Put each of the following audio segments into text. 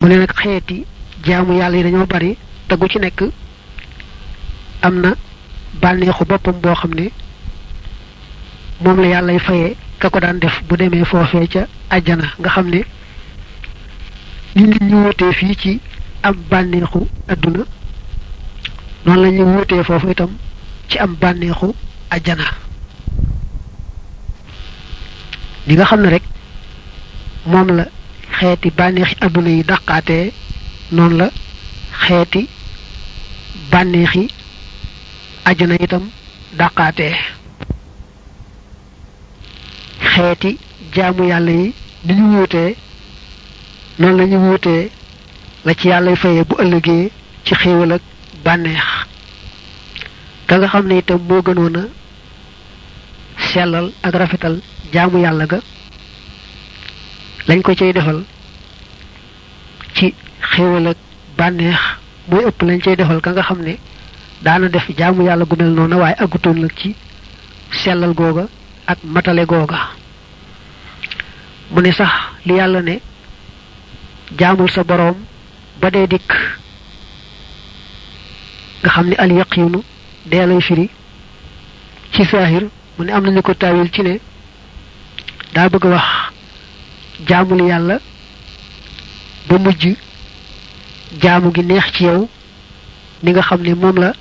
mu ne nag xeeti jaamu yàlla yi dañoo bari te gu ci nekk am na bànneexu boppam boo xam ne moom la yàllay fayee ka ko daan def bu demee foofee ca àjjana nga xam ne ni nit ñu wutee fii ci am bànneexu àdduna noonu la ñu wutee foofu itam ci am bànneexu àjjana li nga xam ne rek moom la xeeti bànneexi adduna yi dàqaatee noonu la xeeti bànneexi àjjana itam dàqaatee xeeti jaamu yàlla yi ni ñu wuutee noonu la ñu wuutee la ci yàlla fayee bu ëllëgee ci xéewal ak bànneex ka nga xam ne itam moo gënoon a sellal ak rafetal jaamu yàlla ga lañ ko cay defal ci xéewal ak bànneex mooy ëpp lañ cay defal ka nga xam ne daana def jaamu yàlla gu mel noonu waaye àggutoon nag ci sellal googa ak matale googa mu ne sax li yàlla ne jaamul sa boroom ba dee dikk nga xam ne al yaqinu dee lay firi ci saahir mu ne am nañu ko taawil ci ne daa bëgg wax jaamul yàlla ba mujj jaamu gi neex ci yow ni nga xam ne moom la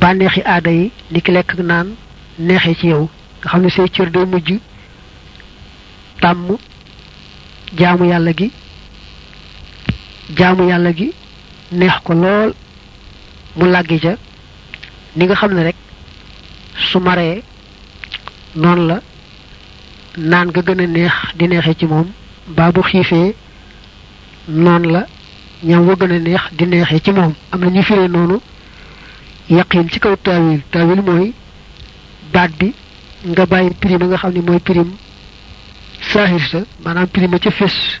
bànneexi aada yi ni ki lekk naan neexee ci yow nga xam ne say cër day mujj tàmm jaamu yàlla gi jaamu yàlla gi neex ko lool mu làggi ja ni nga xam ne rek su maree noonu la naan nga gën a neex di neexe ci moom mbaa bu xiifee noonu la ñam wa gën a neex di neexe ci moom am na ñu firee noonu yaqin ci kaw taawil taawil mooy baat bi nga bàyyi prime nga xam ne mooy prime saahir sa maanaam prime ca fés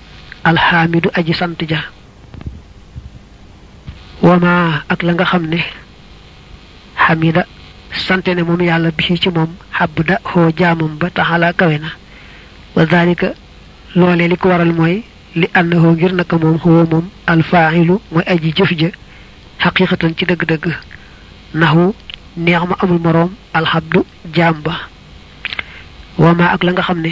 alxaamidu aji sant ja wama ak la nga xam ne xamida sante ne moom yàlla bi ci moom xabda xoo jaamam ba taxala kawe na wa dalika loolee li ko waral mooy li annahu ngir naka moom xoo moom alfaaxilu mooy aji jëf ja xaqiqatan ci dëgg-dëgg naxu neex ma amul moroom alxabdu jaam ba wama ak la nga xam ne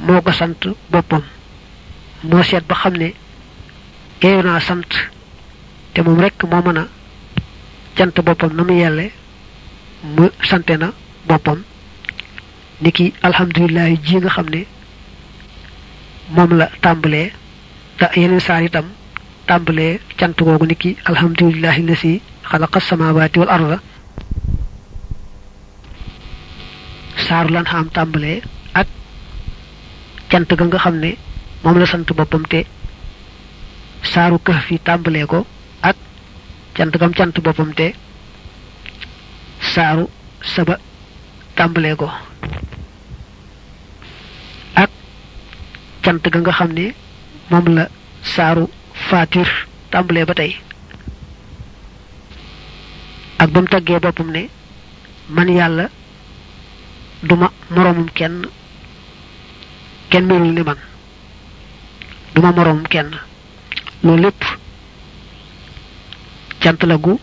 moo ko sant boppam moo seet ba xam ne yeeyu naa sant te moom rekk moo mën a cant boppam na mu yelle mu sante na boppam ni ki alhamdulilahi ji nga xam ne moom la tàmbalee te yeneen saar itam tàmbalee cant googu ni ki alhamdulilahi la si xalaqa samawaati wal arda saaru lan xam tàmbalee ak cant ga nga xam ne moom la sant boppam te saaru këf fi tàmbalee ko ak cant gam cant boppam te saaru saba tàmbalee ko ak cant ga nga xam ne moom la saaru faatir tàmbalee ba tey ak ba mu taggee boppam ne man yàlla duma moroomum kenn kenn melul ni man duma moroomum kenn loolu lépp cant la gu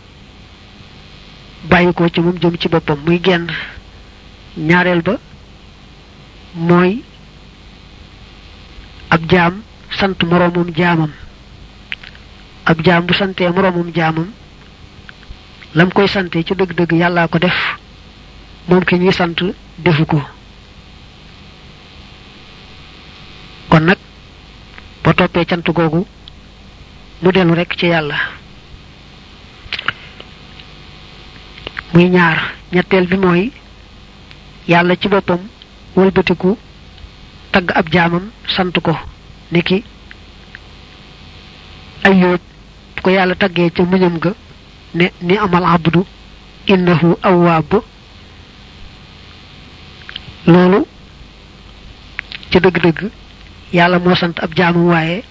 bàyyi ko ci moom jëm ci boppam muy genn ñaareel ba mooy ab jaam sant moroomum jaamam ab jaam bu santee moroomum jaamam lam koy sante ci dëgg-dëgg yàllaa ko def moom ki ñuy sant defu ko kon nag boo toppee cant googu mu dellu rekk ci yàlla muy ñaar ñetteel bi mooy yàlla ci boppam wëlbatiku tagg ab jaamam sant ko niki ayóob bu ko yàlla taggee ca muñam ga ne ni amal abdu innahu awwaab loolu ca dëgg-dëgg yàlla moo sant ab jaamam waaye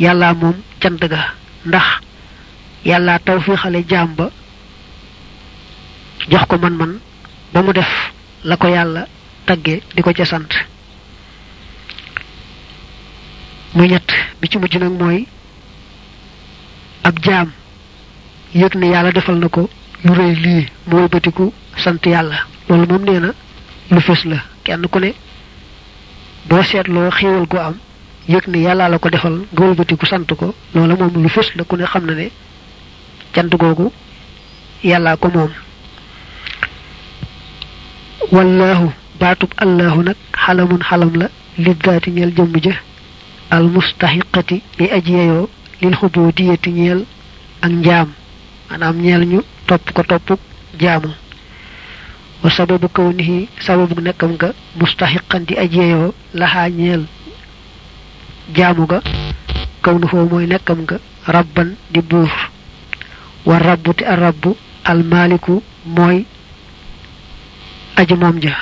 yàllaa moom cant ga ndax yàllaa tawfiixale jaam ba jox ko man-man ba mu def la ko yàlla tagge di ko ca sant mu ñett bi ci mujj nag mooy ab jaam yëg ne yàlla defal na ko lu rëy lii mu wëlbatiku sant yàlla loolu moom nee na lu fës la kenn ku ne boo seetloo xéewal goo am yëg ne yàlla la ko defal nga wëlbatiku sant ko loola moom lu fës la ku ne xam na ne cant googu yàllaa ko moom wallaahu baatub allaahu nag xalamun xalam la li daati ñeel jëmm ja al mustaxiqati yi aji yeyoo lil xuboo diyati ñeel ak njaam maanaam ñeel ñu topp ko topp jaamu wa sababu kaw nihi sababu nekkam nga mustaxiqan di aji yeyoo laxaa ñeel jaamu ga kaw nu foo mooy nekkam nga rabban di buur war rabbu te a rabbu almaaliku mooy aji moom ja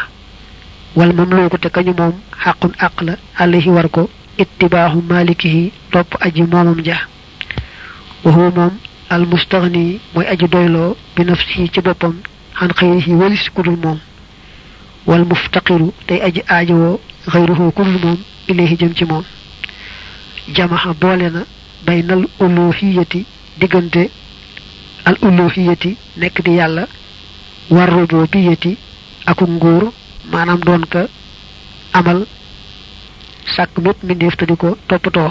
wal mamluuku te kañu moom xaqun àq la alayhi war ko ittibaaxu maalikihi topp aji moomam ja waxoo moom al mustaxni mooy aji doyloo bi nafsihi ci boppam xan xëyrihi walis kudul moom wal muftaqiru tey aji aajowoo xayruhu ku dul moom ilayhi jëm ci moom jamaxa boole na baynal uluhiyati diggante al uluhiyati nekk di yàlla war rububiyati ak nguur maanaam doon ka amal sàkk mépp mbindeef te di ko toppatoo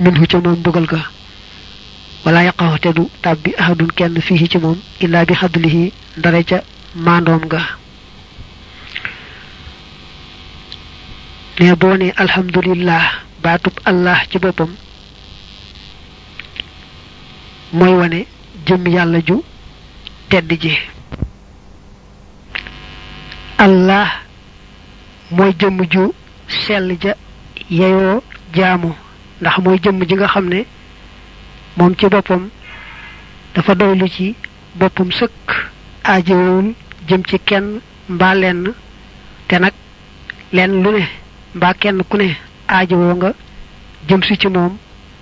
min hu ca moom mbugal ga wala yaqaw te du tàbbi ahadun kenn fii ci moom illaa bi xadlihi ndare ca maandoom ga ne boo ne alhamdulillah baatub allah ci boppam mooy wane jëm yàlla ju tedd ji allah mooy jëmm ju sell ja yeyoo jaamu ndax mooy jëmm ji nga xam ne moom ci boppam dafa doylu ci boppam sëkk aajowul jëm ci kenn mbaa lenn te nag lenn lu ne mbaa kenn ku ne aajowoo nga jëm si ci moom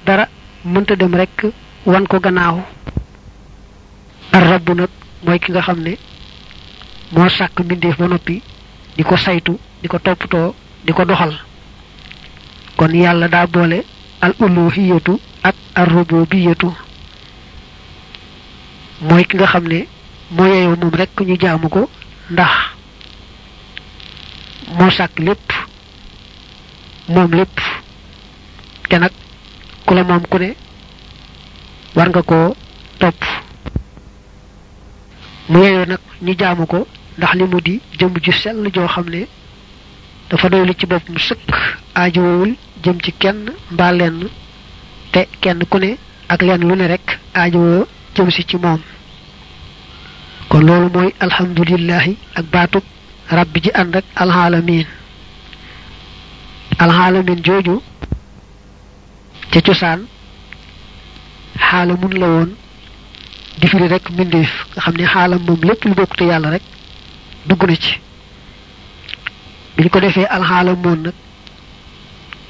dara mënta dem rekk wan ko gannaaw ar rabbu nag mooy ki nga xam ne moo sàkk mbindeef ba noppi di ko saytu di ko toppatoo di ko doxal kon yàlla daa boole al uluhiyatu ak ar rububiyatu mooy ki nga xam ne moo yeyoo moom rekk ñu jaamu ko ndax moo sàkk lépp moom lépp te nag ku la moom ku ne war nga koo topp mu yeyoo nag ñu jaamu ko ndax li mu di jëm ju sell joo xam ne dafa doylu ci boppam sëkk aajowul jëm ci kenn mbaa lenn te kenn ku ne ak lenn lu ne rek aajowoo jëm si ci moom kon loolu mooy alhamdulillahi ak baatub ràbb ji ànd ak alxaalamiin alxaalamiin jooju ca cosaan xaalamun la woon di firi rek mbindeef nga xam ne xaalam moom lépp lu bokkute yàlla rek dugg na ci bi ñu ko defee alxaalam moon nag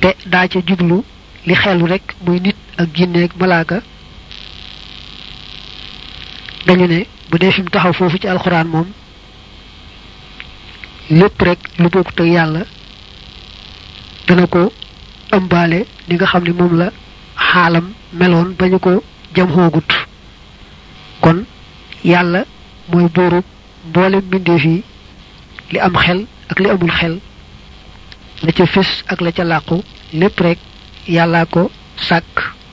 te daa ca jublu li xelu rek muy nit ak jinne ak malaaka dañu ne bu dee fi mu taxaw foofu ci alxuraan moom lépp rek lu bokkut ak yàlla dana ko ëmbaale li nga xam ne moom la xaalam meloon ba ñu ko jam xoogut kon yàlla mooy buurub mboolem mbindeef yi li am xel ak li amul xel la ca fés ak la ca làqu lépp rek yàllaa ko sàkk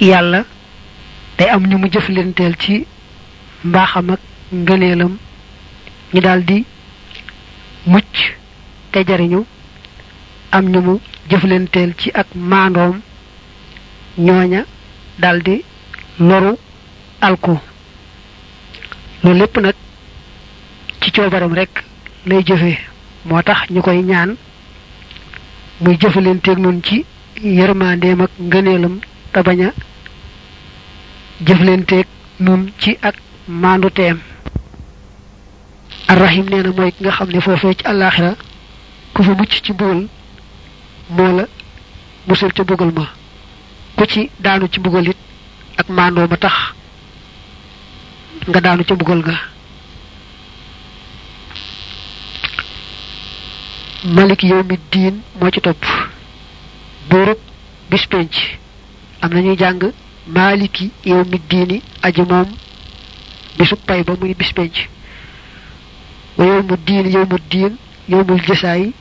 yàlla day am ñu mu jëflanteel ci mbaaxam ak ngëneelam ñu daldi mucc te jariñu am ñu mu jëflanteel ci ak maandoom ñooña daldi loru alku loolu lépp nag ci coobaram rekk lay jëfe moo tax ñu koy ñaan muy jëfalanteeg nun ci yërmandeem ak ngëneelam te bañ a jëflanteeg nun ci ak maandu teem arrahim nee na mooy ki nga xam ne foofee ci àllaaxira ku fa mucc ci mbugal moo la musal ca mbugal ma ku ci daanu ci mbugal it ak maandoo ma tax nga daanu ca mbugal ga malik yawmi diin moo ci topp buurub bis penc am na ñuy jàng maliki yawmi diini aji moom bisu pay ba muy bis penc wa yawmu diin yawmu diin yawmul jësaay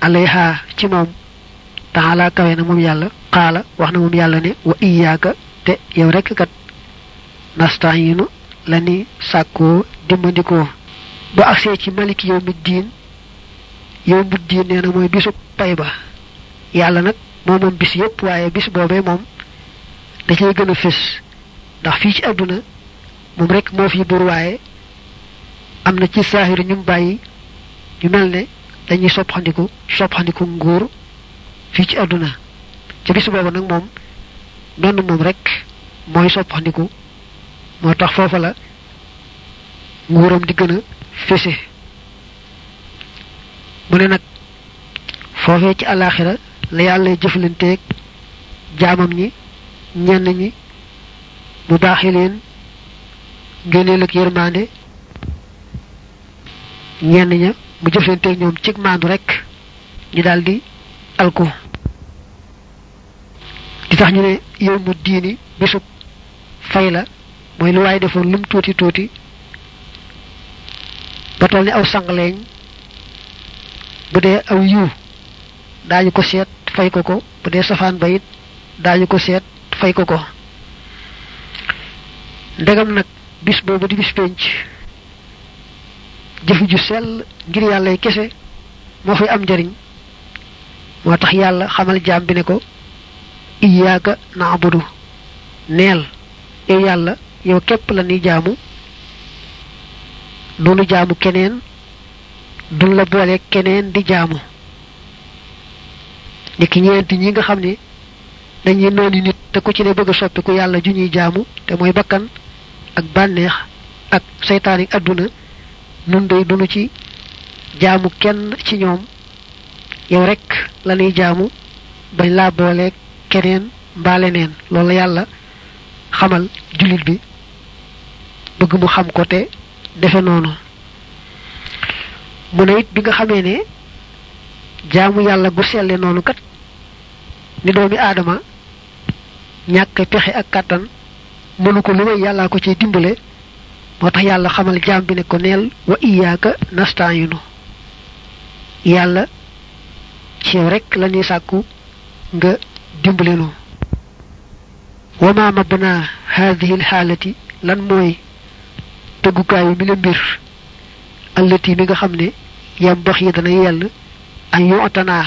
alayha ci moom taxalaa kawe na moom yàlla xaala wax na moom yàlla ne wa iyaaka te yow rekk kat nastaxinu la ni sàkkoo dimbandikoo ba agsee ci malik yow mi diin yow mi diin nee na mooy bisu pay ba yàlla nag moo moom bis yépp waaye bis boobee moom da cay gën a fés ndax fii ci àdduna moom rek moo fi buur waaye am na ci saaxiru ñum bàyyi ñu mel ne dañuy soppandiku soppandiku nguur fii ci àdduna ci bis boobu nag moom menn moom rek mooy soppandiku moo tax foofa la nguuram di gën a fese mu ne nag foofee ci àllaaxira la yàlla jëflanteeg jaamam ñi ñenn ñi mu baaxe leen ngëneel ak yërmande ñenn ña mu jëflante ñoom cig maandu rekk ñu daldi alku di tax ñu ne yow mu diini bisub fay la mooy lu waaye defoon lum tuuti tuuti ba toll ni aw sangleeñ bu dee aw yiw daañu ko seet fay ko ko bu dee safaan ba it daañu ko seet fay ko ko ndegam nag bis boobu di bis penc jëf ju sell ngir yàllay kese moo fay am njariñ moo tax yàlla xamal jaam bi ne ko iyaaka naabudu neel yow yàlla yow képp la ni jaamu dunu jaamu keneen dun la boole keneen di jaamu ni ki ñeenti ñi nga xam ne dañuy nooni nit te ku ci ne bëgg a soppi ku yàlla ju ñuy jaamu te mooy bakkan ak bànneex ak seytaan ak àdduna nun day dunu ci jaamu kenn ci ñoom yow rek la ñuy jaamu bañ laa booleeg keneen mbaa leneen loolu la yàlla xamal jullit bi bëgg mu xam ko te defe noonu mu ne it bi nga xamee ne jaamu yàlla gu selle noonu kat ni doomi aadama ñàkk pexe ak kàttan mënu ko lu may yàllaa ko ci dimbale moo tax yàlla xamal jaam bi ne ko neel wa iyaaka nastaayinu yàlla ci yow rek la ñuy sàkku nga dimbale nu wa ma mabna haadihi alxaalati lan mooy tëggukaayu mi la mbir allati mi nga xam ne yam bax yi dana yell an yotanaa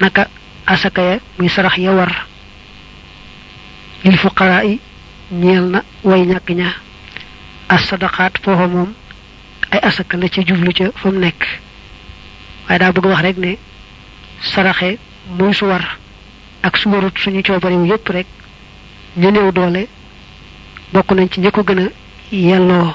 naka asaka ya muy sarax ya war lil fuqaraa yi ñeel na way ñàkk ña as sadaqaat foofa moom ay asaka la ci jublu ca fa mu nekk waaye daa bëgg wax rek ne saraxe muy su war ak su warut suñu coobarewu yépp rek ñu néew doole bokk nañ ci ñi ko gën a yelloo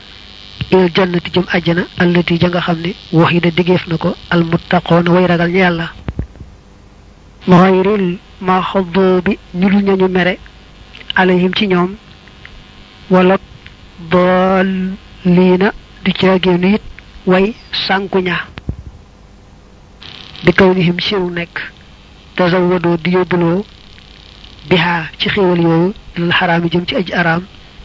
ilal jannati jëm àjjana allati ja nga xam ne wax yi da diggeef na ko almuttaqoona way ragal ña yàlla maxayril ma xoddoo bi ñu dul ñañu mere alayhim ci ñoom wala dool lii na du caageenu it way sànku ña bi kaw nihim siw nekk tazawadoo di yóbbuloo bihaa ci xéewal yooyu dina xaraam yi jëm ci aji araam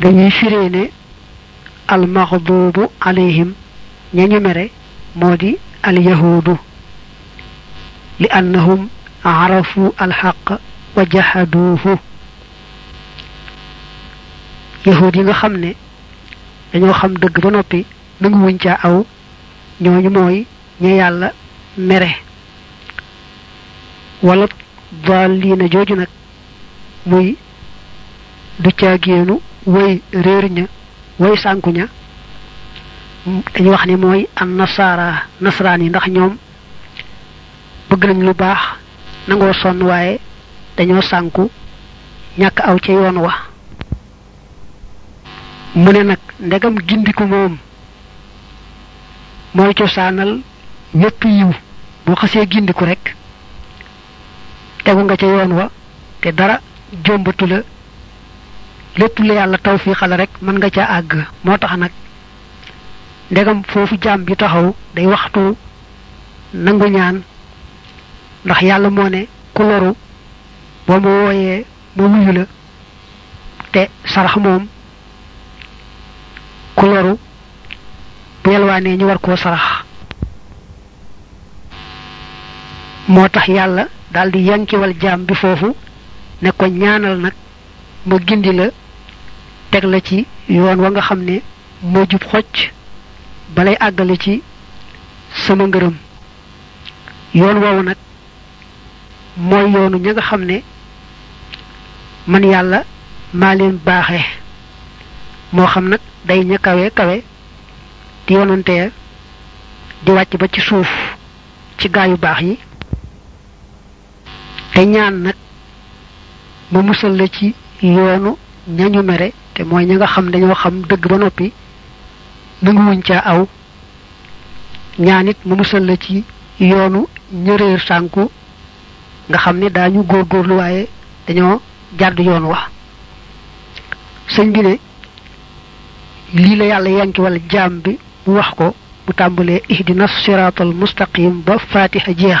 dañuy firee ne almaxduubu alayhim ña ñu mere moo di alyahuudu li annahum arafu alxaq wa jahaduuhu yahuud yi nga xam ne dañoo xam dëgg ba noppi nangu wuñ caa aw ñooñu mooy ña yàlla mere wala daalliina jooju nag muy du caagéenu way réer ña way sànku ña dañu wax ne mooy an nasaara nasraan yi ndax ñoom bëgg nañ lu baax nangoo sonn waaye dañoo sànku ñàkk aw ca yoon wa mu ne nag ndegam gindiku moom mooy cosaanal ñépp yiw boo xasee gindiku rekk tegu nga ca yoon wa te dara jombatu la lépp la yàlla taw fii xala rek mën nga ca àgg moo tax nag ndegam foofu jaam bi taxaw day waxtu nangu ñaan ndax yàlla moo ne ku loru boo ma wooyee ma wuyu la te sarax moom ku loru bu yalwaanee ñu war koo sarax moo tax yàlla daal di yankiwal jaam bi foofu ne ko ñaanal nag ma gindi la teg la ci yoon wa nga xam ne moo jub xocc balay àggale ci sama ngërëm yoon woowu nag mooy yoonu ña nga xam ne man yàlla maa leen baaxe moo xam nag day ña kawe kawe di yonante ya di wàcc ba ci suuf ci gaa yu baax yi te ñaan nag mu musal la ci yoonu ñañu mere te mooy ña nga xam dañoo xam dëgg ba noppi nanguwuñ caa aw ñaan it mu musal la ci yoonu ñëréer sànku nga xam ne daañu góorgóorlu waaye dañoo jàdd yoon wax sëñ bi ne lii la yàlla yanki wala jaam bi mu wax ko mu tàmbalee ihdina siraatal mustaqim ba fatiha jeex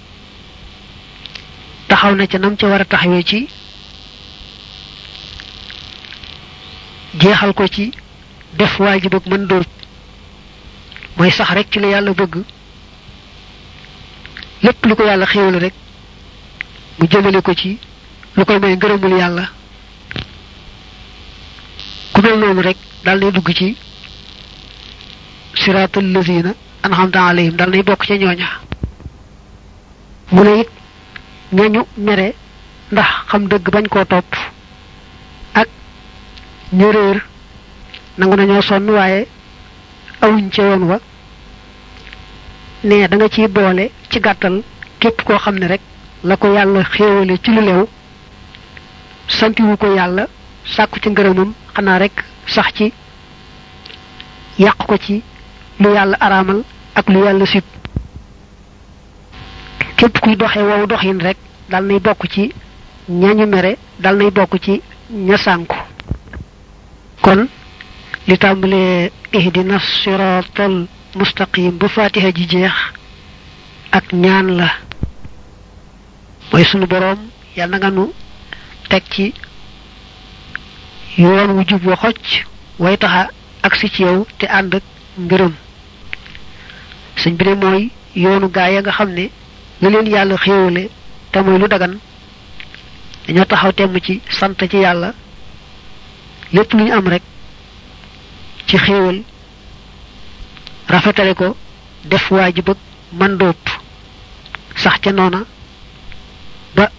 taxaw na ca nam ca war a taxawee ci jeexal ko ci def waajib ak mën dóob mooy sax rek ci la yàlla bëgg lépp lu ko yàlla xéewal rek mu jëmale ko ci lu koy may ngërëmul yàlla ku mel noonu rek daal lay dugg ci siraatal lazina anhamta alayhim dal nay bokk ca ñooña mu ne it ñañu mere ndax xam dëgg bañ koo topp ak ñu réer nangu nañoo sonn waaye awuñ ca yoon wa ne da nga ciy boole ci gàttal képp koo xam ne rek la ko yàlla xéewale ci lu lew santiwu ko yàlla sàkku ci ngërëmam xanaa rek sax ci yàq ko ci lu yàlla araamal ak lu yàlla sib képp kuy doxe wow doxin rek dal nay bokk ci ñañu mere dal nay bokk ci ña sànku kon li tàmbalee ihdina siratal mustaqim ba fatiha ji jeex ak ñaan la mooy sunu boroom yal na nga nu teg ci yoon wu jub wa xocc way taxa agsi ci yow te ànd ak ngërëm sëñ bi de mooy yoonu gaa ya nga xam ne la leen yàlla xéewale te muy lu dagan dañoo taxaw temm ci sant ci yàlla lépp lu ñu am rek ci xéewal rafetale ko def waajib ak mandóob sax ca noona ba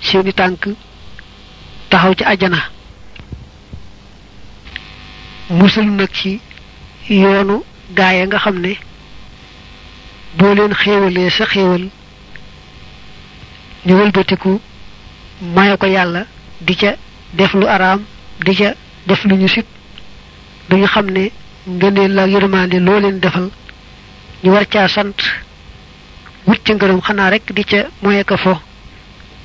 seeni tànk taxaw ci àjjana musal nag ci yoonu gaaya nga xam ne boo leen xéewalee sa xéewal ñu wëlbatiku maye ko yàlla di ca def lu araam di ca def lu ñu sib duñu xam ne ngëneel la yërmande loo leen defal ñu war caa sant wut ca ngërëm xanaa rek di ca moye ka fo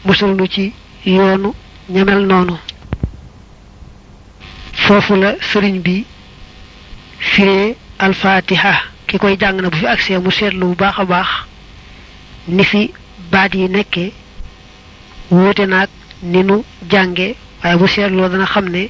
musal nu ci yoonu ñamel noonu foofu la sëriñ bi firee alfaatiha ki koy jàng na bu fi agsee mu seetlu bu baax a baax ni fi baat yi nekke wuute naag ni nu jànge waaye bu seetloo dana xam ne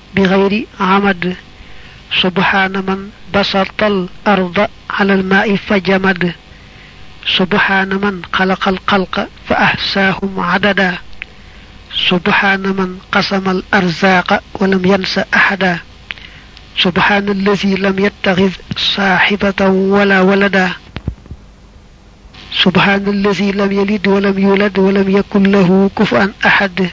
بغير عمد سبحان من بسط الأرض على الماء فجمد سبحان من خلق الخلق فأحساهم عددا سبحان من قسم الأرزاق ولم ينس أحدا سبحان الذي لم يتخذ صاحبة ولا ولدا سبحان الذي لم يلد ولم يولد ولم يكن له كفوا أحد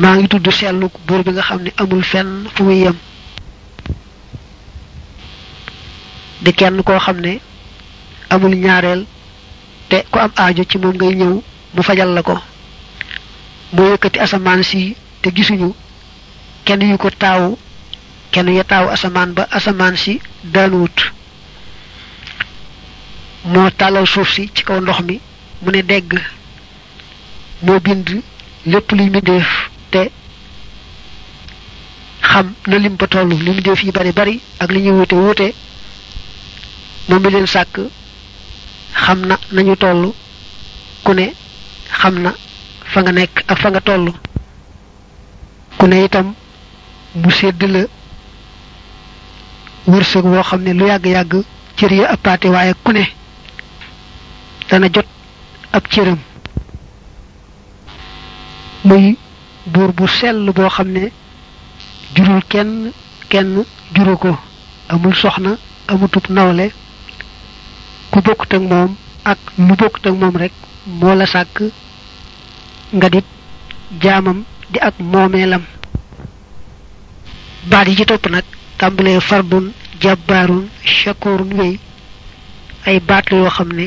maa ngi tudd selluk buur bi nga xam ne amul fenn fu muy yem di kenn koo xam ne amul ñaareel te ku am aajo ci moom ngay ñëw mu fajal la ko moo yëkkati asamaan si te gisuñu kenn yu ko taawu kenn ya taawu asamaan ba asamaan si daanuwut moo tàllal suuf si ci kaw ndox mi mu ne dégg moo bind lépp luy mbindeef te xam na lim ba toll li mbindeef yi bari bari ak li ñuy wuute wuute moom mi leen sàkk xam na nañu toll ku ne xam na fa nga nekk ak fa nga toll ku ne itam mu sédd la wërsëg woo xam ne lu yàgg-yàgg cër ya appaate waaye ku ne dana jot ab cëram muy buur bu sell boo xam ne jurul kenn kenn juru ko amul soxna amutub nawle ku bokkut ak moom ak lu bokkut ak moom rek moo la sàkk nga di jaamam di ak moomeelam baat yi ci topp nag tàmbalee fardun jabbaarun shakurun wéy ay baat la yoo xam ne